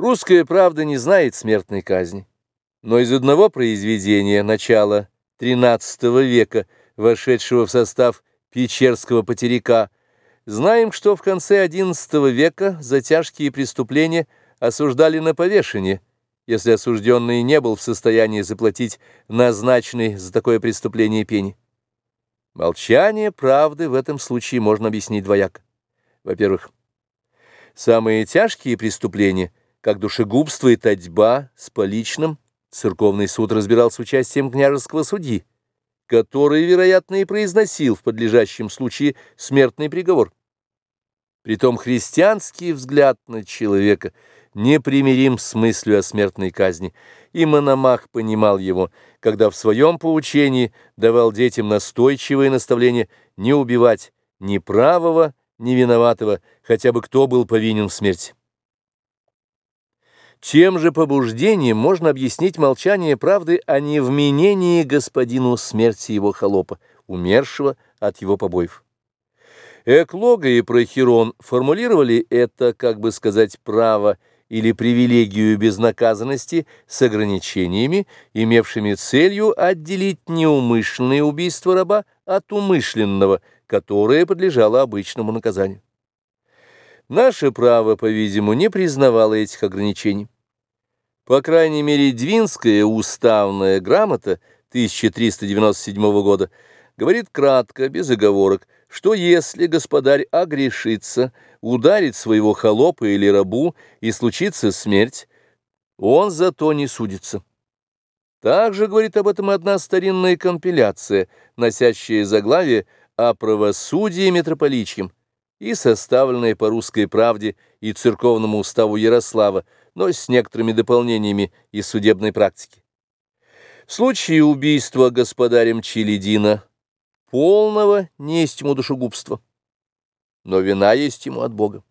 Русская правда не знает смертной казни, но из одного произведения начала XIII века, вошедшего в состав Печерского потеряка, знаем, что в конце XI века за тяжкие преступления осуждали на повешение, если осужденный не был в состоянии заплатить назначенный за такое преступление пени. Молчание правды в этом случае можно объяснить двояко. Во-первых, самые тяжкие преступления – как душегубство и татьба с поличным, церковный суд разбирал с участием княжеского судьи, который, вероятно, и произносил в подлежащем случае смертный приговор. Притом христианский взгляд на человека непримирим с мыслью о смертной казни, и Мономах понимал его, когда в своем поучении давал детям настойчивое наставление не убивать ни правого, ни виноватого, хотя бы кто был повинен в смерти. Тем же побуждением можно объяснить молчание правды о невменении господину смерти его холопа, умершего от его побоев. Эклога и Прохирон формулировали это, как бы сказать, право или привилегию безнаказанности с ограничениями, имевшими целью отделить неумышленное убийство раба от умышленного, которое подлежало обычному наказанию. Наше право, по-видимому, не признавало этих ограничений. По крайней мере, Двинская уставная грамота 1397 года говорит кратко, без оговорок, что если господарь огрешится, ударит своего холопа или рабу и случится смерть, он за то не судится. Также говорит об этом одна старинная компиляция, носящая заглавие о правосудии митрополичьем и составленная по русской правде и церковному уставу Ярослава, но с некоторыми дополнениями из судебной практики. В случае убийства господарем Чилидина полного не есть ему душегубства, но вина есть ему от Бога.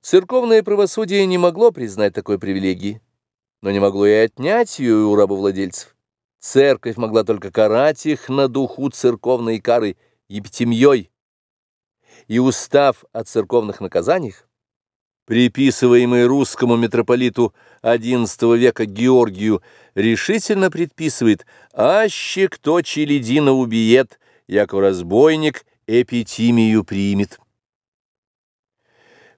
Церковное правосудие не могло признать такой привилегии, но не могло и отнять ее у рабовладельцев. Церковь могла только карать их на духу церковной кары епитемьей, и устав о церковных наказаниях, приписываемый русскому митрополиту XI века Георгию, решительно предписывает «Аще кто челядина убиет, яко разбойник эпитимию примет».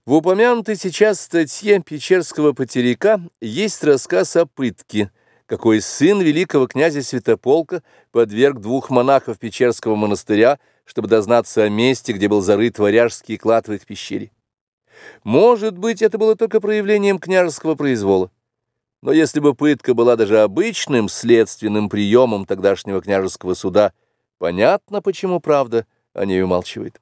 В упомянутой сейчас статье Печерского потеряка есть рассказ о пытке, какой сын великого князя Святополка подверг двух монахов Печерского монастыря чтобы дознаться о месте, где был зарыт варяжский клад в их пещере. Может быть, это было только проявлением княжеского произвола. Но если бы пытка была даже обычным следственным приемом тогдашнего княжеского суда, понятно, почему правда о ней умалчивает.